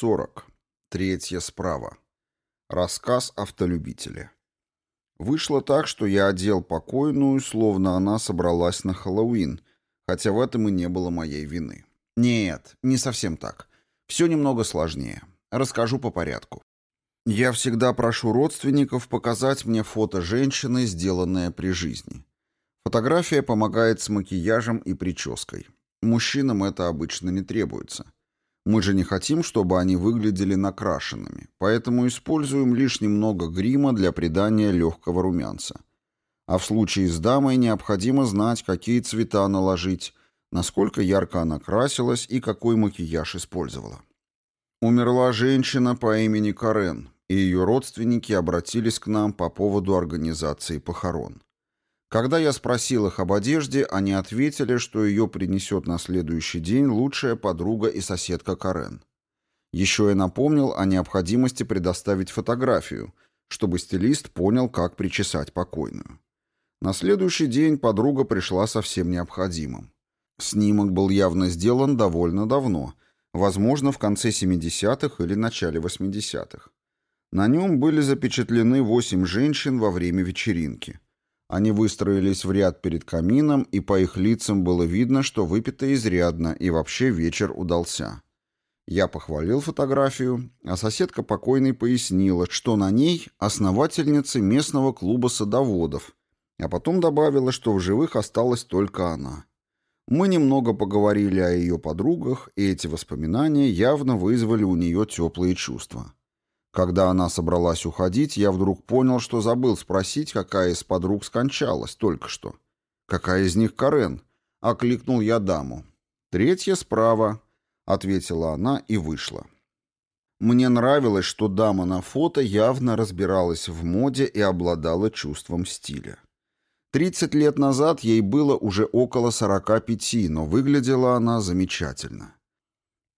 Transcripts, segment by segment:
40. Третья справа. Рассказ автолюбителя. Вышло так, что я одел покойную, словно она собралась на Хэллоуин, хотя в этом и не было моей вины. Нет, не совсем так. Все немного сложнее. Расскажу по порядку. Я всегда прошу родственников показать мне фото женщины, сделанное при жизни. Фотография помогает с макияжем и прической. Мужчинам это обычно не требуется. Мы же не хотим, чтобы они выглядели накрашенными, поэтому используем лишь немного грима для придания легкого румянца. А в случае с дамой необходимо знать, какие цвета наложить, насколько ярко она красилась и какой макияж использовала. Умерла женщина по имени Карен, и ее родственники обратились к нам по поводу организации похорон. Когда я спросил их об одежде, они ответили, что ее принесет на следующий день лучшая подруга и соседка Карен. Еще я напомнил о необходимости предоставить фотографию, чтобы стилист понял, как причесать покойную. На следующий день подруга пришла со всем необходимым. Снимок был явно сделан довольно давно, возможно, в конце 70-х или начале 80-х. На нем были запечатлены восемь женщин во время вечеринки – они выстроились в ряд перед камином, и по их лицам было видно, что выпито изрядно, и вообще вечер удался. Я похвалил фотографию, а соседка покойной пояснила, что на ней основательница местного клуба садоводов, а потом добавила, что в живых осталась только она. Мы немного поговорили о ее подругах, и эти воспоминания явно вызвали у нее теплые чувства. Когда она собралась уходить, я вдруг понял, что забыл спросить, какая из подруг скончалась только что. «Какая из них Карен?» — окликнул я даму. «Третья справа», — ответила она и вышла. Мне нравилось, что дама на фото явно разбиралась в моде и обладала чувством стиля. Тридцать лет назад ей было уже около сорока пяти, но выглядела она замечательно.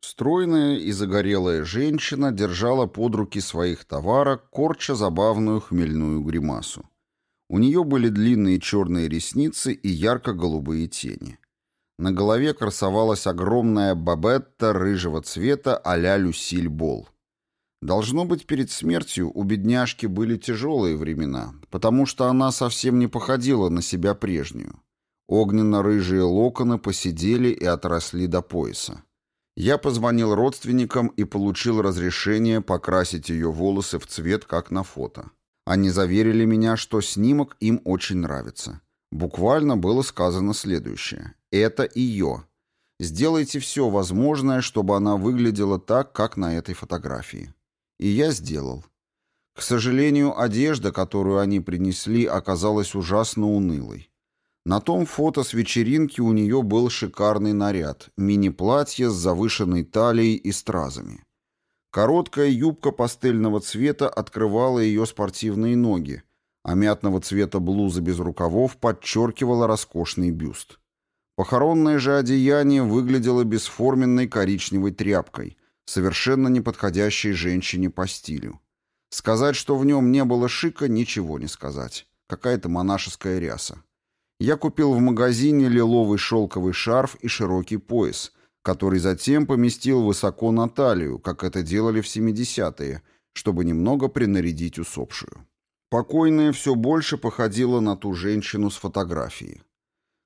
Стройная и загорелая женщина держала под руки своих товарок, корча забавную хмельную гримасу. У нее были длинные черные ресницы и ярко-голубые тени. На голове красовалась огромная бабетта рыжего цвета а-ля Люсиль Бол. Должно быть, перед смертью у бедняжки были тяжелые времена, потому что она совсем не походила на себя прежнюю. Огненно-рыжие локоны посидели и отросли до пояса. Я позвонил родственникам и получил разрешение покрасить ее волосы в цвет, как на фото. Они заверили меня, что снимок им очень нравится. Буквально было сказано следующее. Это ее. Сделайте все возможное, чтобы она выглядела так, как на этой фотографии. И я сделал. К сожалению, одежда, которую они принесли, оказалась ужасно унылой. На том фото с вечеринки у нее был шикарный наряд, мини-платье с завышенной талией и стразами. Короткая юбка пастельного цвета открывала ее спортивные ноги, а мятного цвета блуза без рукавов подчеркивала роскошный бюст. Похоронное же одеяние выглядело бесформенной коричневой тряпкой, совершенно не подходящей женщине по стилю. Сказать, что в нем не было шика, ничего не сказать. Какая-то монашеская ряса. Я купил в магазине лиловый шелковый шарф и широкий пояс, который затем поместил высоко на талию, как это делали в 70-е, чтобы немного принарядить усопшую. Покойная все больше походила на ту женщину с фотографии.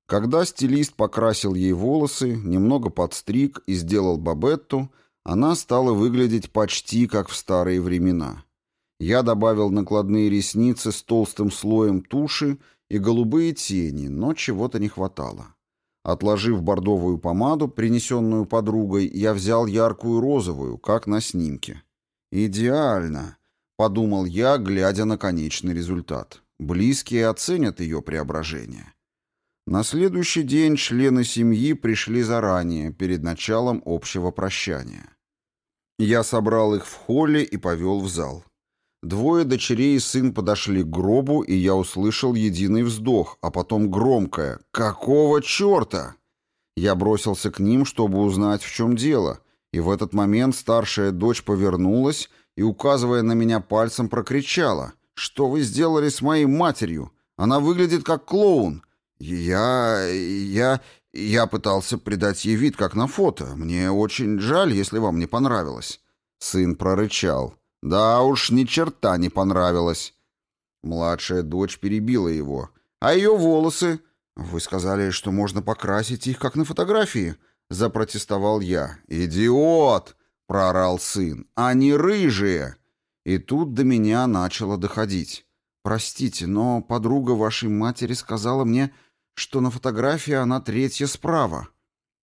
Когда стилист покрасил ей волосы, немного подстриг и сделал бабетту, она стала выглядеть почти как в старые времена. Я добавил накладные ресницы с толстым слоем туши и голубые тени, но чего-то не хватало. Отложив бордовую помаду, принесенную подругой, я взял яркую розовую, как на снимке. «Идеально», — подумал я, глядя на конечный результат. Близкие оценят ее преображение. На следующий день члены семьи пришли заранее, перед началом общего прощания. Я собрал их в холле и повел в зал. Двое дочерей и сын подошли к гробу, и я услышал единый вздох, а потом громкое «Какого черта?». Я бросился к ним, чтобы узнать, в чем дело, и в этот момент старшая дочь повернулась и, указывая на меня пальцем, прокричала «Что вы сделали с моей матерью? Она выглядит как клоун!» «Я... я... я пытался придать ей вид, как на фото. Мне очень жаль, если вам не понравилось». Сын прорычал. Да уж, ни черта не понравилось. Младшая дочь перебила его. А ее волосы? Вы сказали, что можно покрасить их, как на фотографии. Запротестовал я. Идиот! Проорал сын. Они рыжие! И тут до меня начало доходить. Простите, но подруга вашей матери сказала мне, что на фотографии она третья справа.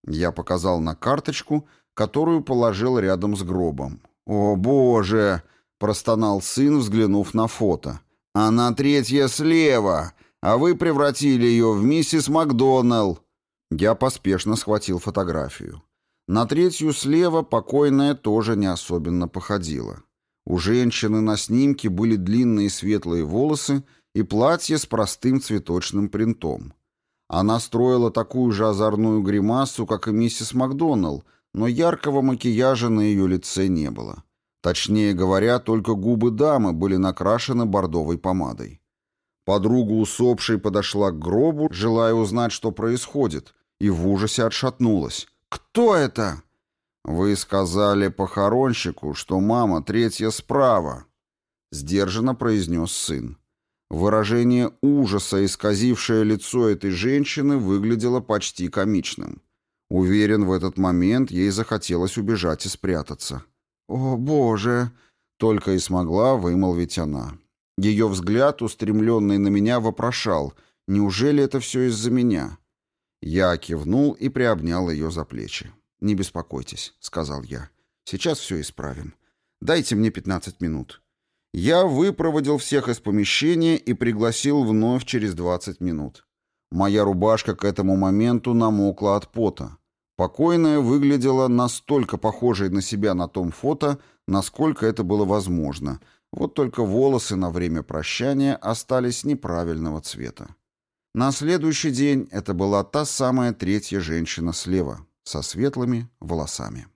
Я показал на карточку, которую положил рядом с гробом. «О, боже!» — простонал сын, взглянув на фото. «Она третья слева, а вы превратили ее в миссис Макдоналл!» Я поспешно схватил фотографию. На третью слева покойная тоже не особенно походила. У женщины на снимке были длинные светлые волосы и платье с простым цветочным принтом. Она строила такую же озорную гримасу, как и миссис Макдоналл, но яркого макияжа на ее лице не было. Точнее говоря, только губы дамы были накрашены бордовой помадой. Подруга усопшей подошла к гробу, желая узнать, что происходит, и в ужасе отшатнулась. «Кто это?» «Вы сказали похоронщику, что мама третья справа», — сдержанно произнес сын. Выражение ужаса, исказившее лицо этой женщины, выглядело почти комичным. Уверен, в этот момент ей захотелось убежать и спрятаться. «О, Боже!» — только и смогла вымолвить она. Ее взгляд, устремленный на меня, вопрошал, «Неужели это все из-за меня?» Я кивнул и приобнял ее за плечи. «Не беспокойтесь», — сказал я. «Сейчас все исправим. Дайте мне 15 минут». Я выпроводил всех из помещения и пригласил вновь через 20 минут. Моя рубашка к этому моменту намокла от пота. Покойная выглядела настолько похожей на себя на том фото, насколько это было возможно. Вот только волосы на время прощания остались неправильного цвета. На следующий день это была та самая третья женщина слева, со светлыми волосами.